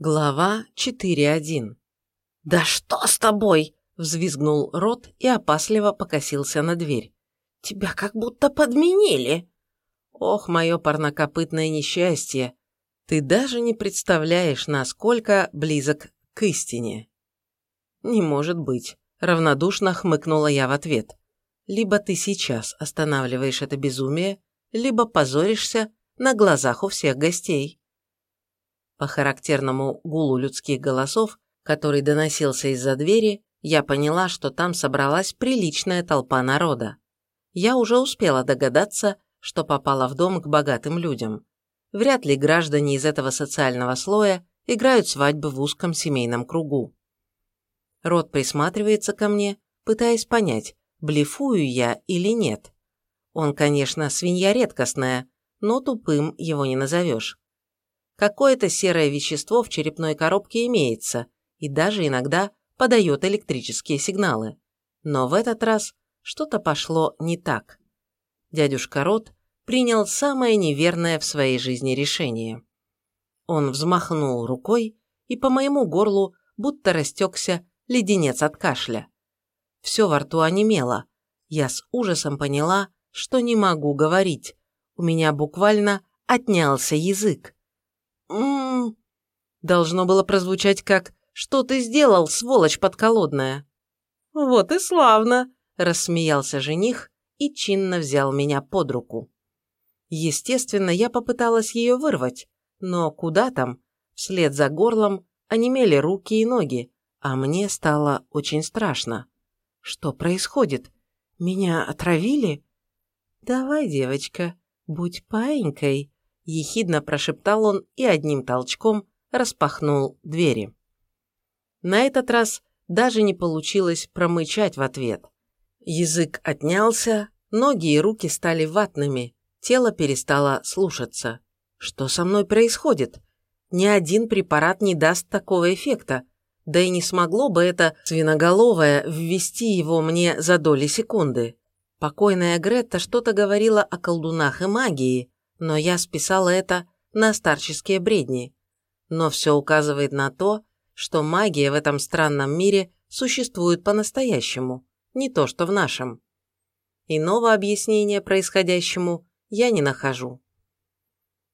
Глава 4.1 «Да что с тобой?» – взвизгнул Рот и опасливо покосился на дверь. «Тебя как будто подменили!» «Ох, мое парнокопытное несчастье! Ты даже не представляешь, насколько близок к истине!» «Не может быть!» – равнодушно хмыкнула я в ответ. «Либо ты сейчас останавливаешь это безумие, либо позоришься на глазах у всех гостей». По характерному гулу людских голосов, который доносился из-за двери, я поняла, что там собралась приличная толпа народа. Я уже успела догадаться, что попала в дом к богатым людям. Вряд ли граждане из этого социального слоя играют свадьбы в узком семейном кругу. Рот присматривается ко мне, пытаясь понять, блефую я или нет. Он, конечно, свинья редкостная, но тупым его не назовешь. Какое-то серое вещество в черепной коробке имеется и даже иногда подает электрические сигналы. Но в этот раз что-то пошло не так. Дядюшка Рот принял самое неверное в своей жизни решение. Он взмахнул рукой, и по моему горлу будто растекся леденец от кашля. Все во рту онемело. Я с ужасом поняла, что не могу говорить. У меня буквально отнялся язык. «М-м-м...» Должно было прозвучать как «Что ты сделал, сволочь подколодная?» «Вот и славно!» – рассмеялся жених и чинно взял меня под руку. Естественно, я попыталась ее вырвать, но куда там? Вслед за горлом онемели руки и ноги, а мне стало очень страшно. Что происходит? Меня отравили? Давай, девочка, будь паинькой, ехидно прошептал он и одним толчком распахнул двери. На этот раз даже не получилось промычать в ответ. Язык отнялся, ноги и руки стали ватными, тело перестало слушаться. Что со мной происходит? Ни один препарат не даст такого эффекта, да и не смогло бы это свиноголовое ввести его мне за доли секунды. Покойная Гретта что-то говорила о колдунах и магии, но я списала это на старческие бредни. Но все указывает на то, что магия в этом странном мире существует по-настоящему, не то что в нашем. Иного объяснения происходящему я не нахожу.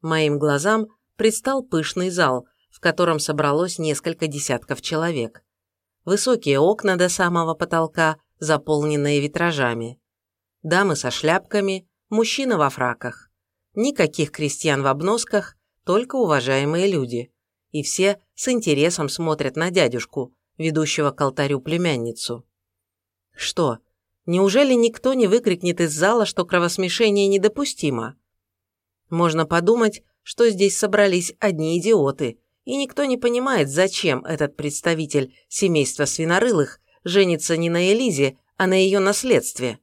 Моим глазам предстал пышный зал, в котором собралось несколько десятков человек. Высокие окна до самого потолка, заполненные витражами. Дамы со шляпками, мужчины во фраках. Никаких крестьян в обносках, только уважаемые люди. И все с интересом смотрят на дядюшку, ведущего к алтарю племянницу. Что, неужели никто не выкрикнет из зала, что кровосмешение недопустимо? Можно подумать, что здесь собрались одни идиоты, и никто не понимает, зачем этот представитель семейства свинорылых женится не на Элизе, а на ее наследстве.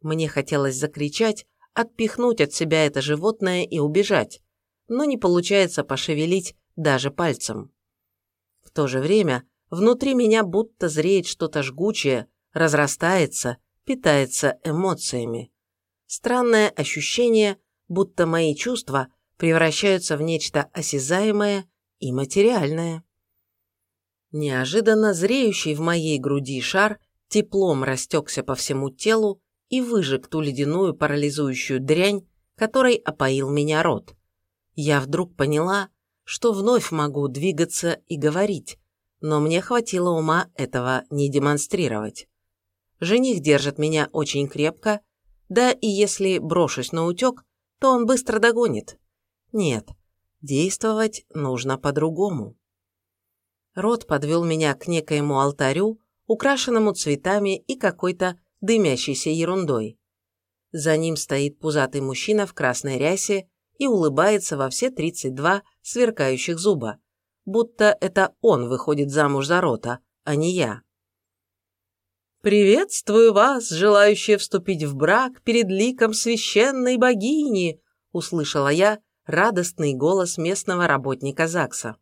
Мне хотелось закричать, отпихнуть от себя это животное и убежать, но не получается пошевелить даже пальцем. В то же время внутри меня будто зреет что-то жгучее, разрастается, питается эмоциями. Странное ощущение, будто мои чувства превращаются в нечто осязаемое и материальное. Неожиданно зреющий в моей груди шар теплом растекся по всему телу и выжег ту ледяную парализующую дрянь, которой опоил меня рот. Я вдруг поняла, что вновь могу двигаться и говорить, но мне хватило ума этого не демонстрировать. Жених держит меня очень крепко, да и если брошусь на утек, то он быстро догонит. Нет, действовать нужно по-другому. Рот подвел меня к некоему алтарю, украшенному цветами и какой-то дымящейся ерундой. За ним стоит пузатый мужчина в красной рясе и улыбается во все 32 сверкающих зуба, будто это он выходит замуж за рота, а не я. «Приветствую вас, желающие вступить в брак перед ликом священной богини!» услышала я радостный голос местного работника ЗАГСа.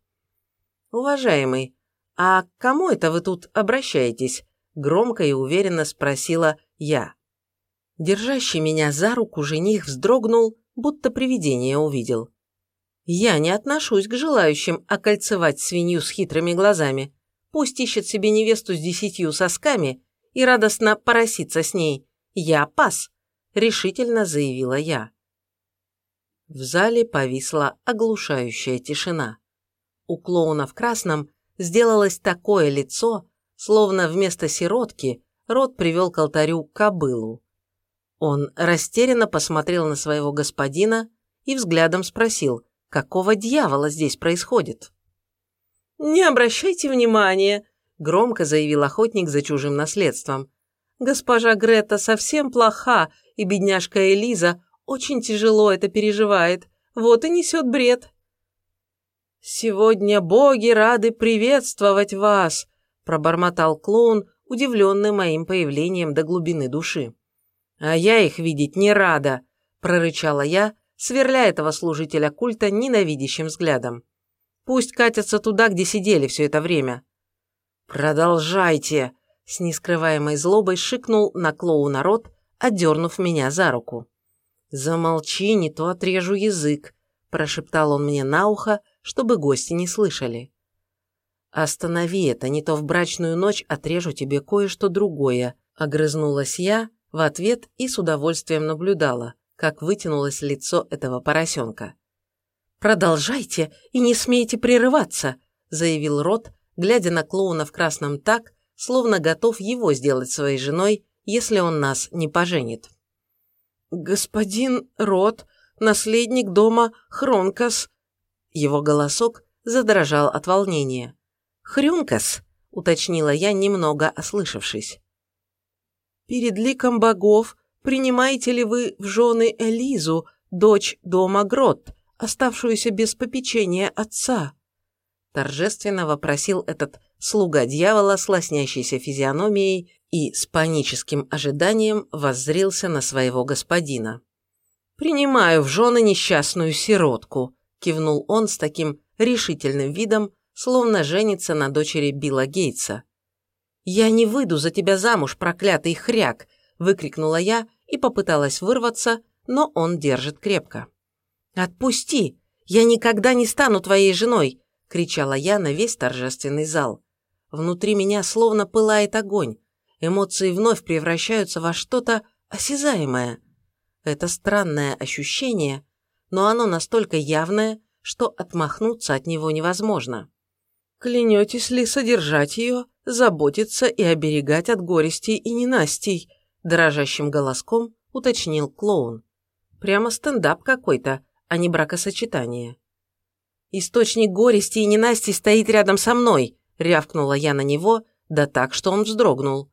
«Уважаемый, а к кому это вы тут обращаетесь?» Громко и уверенно спросила я. Держащий меня за руку жених вздрогнул, будто привидение увидел. Я не отношусь к желающим окольцевать свинью с хитрыми глазами. Пусть ищет себе невесту с десятью сосками и радостно поросится с ней. Я пас, решительно заявила я. В зале повисла оглушающая тишина. У клоуна в красном сделалось такое лицо, словно вместо сиротки рот привел к алтарю кобылу. Он растерянно посмотрел на своего господина и взглядом спросил, какого дьявола здесь происходит. «Не обращайте внимания», – громко заявил охотник за чужим наследством. «Госпожа Грета совсем плоха, и бедняжка Элиза очень тяжело это переживает, вот и несет бред». «Сегодня боги рады приветствовать вас», – пробормотал клоун, удивленный моим появлением до глубины души. «А я их видеть не рада», – прорычала я, сверляя этого служителя культа ненавидящим взглядом. «Пусть катятся туда, где сидели все это время». «Продолжайте», – с нескрываемой злобой шикнул на клоуна рот, отдернув меня за руку. «Замолчи, не то отрежу язык», – прошептал он мне на ухо, чтобы гости не слышали. «Останови это, не то в брачную ночь отрежу тебе кое-что другое», – огрызнулась я в ответ и с удовольствием наблюдала, как вытянулось лицо этого поросенка. «Продолжайте и не смейте прерываться», – заявил Рот, глядя на клоуна в красном так, словно готов его сделать своей женой, если он нас не поженит. «Господин Рот, наследник дома Хронкас», его голосок задрожал от волнения. «Хрюнкас», — уточнила я, немного ослышавшись. «Перед ликом богов принимаете ли вы в жены Элизу, дочь дома Грот, оставшуюся без попечения отца?» Торжественно вопросил этот слуга дьявола с лоснящейся физиономией и с паническим ожиданием воззрился на своего господина. «Принимаю в жены несчастную сиротку», – кивнул он с таким решительным видом, словно женится на дочери Билла Гейтса. «Я не выйду за тебя замуж, проклятый хряк!» – выкрикнула я и попыталась вырваться, но он держит крепко. «Отпусти! Я никогда не стану твоей женой!» – кричала я на весь торжественный зал. Внутри меня словно пылает огонь. Эмоции вновь превращаются во что-то осязаемое. Это странное ощущение но оно настолько явное, что отмахнуться от него невозможно. «Клянетесь ли содержать ее, заботиться и оберегать от горестей и ненастий?» дрожащим голоском уточнил клоун. Прямо стендап какой-то, а не бракосочетание. «Источник горести и ненастий стоит рядом со мной», рявкнула я на него, да так, что он вздрогнул.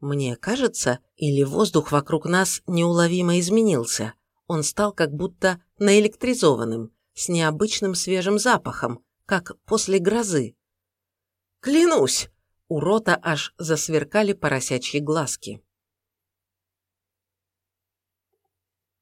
Мне кажется, или воздух вокруг нас неуловимо изменился. Он стал как будто наэлектризованным, с необычным свежим запахом, как после грозы. «Клянусь!» У рота аж засверкали поросячьи глазки.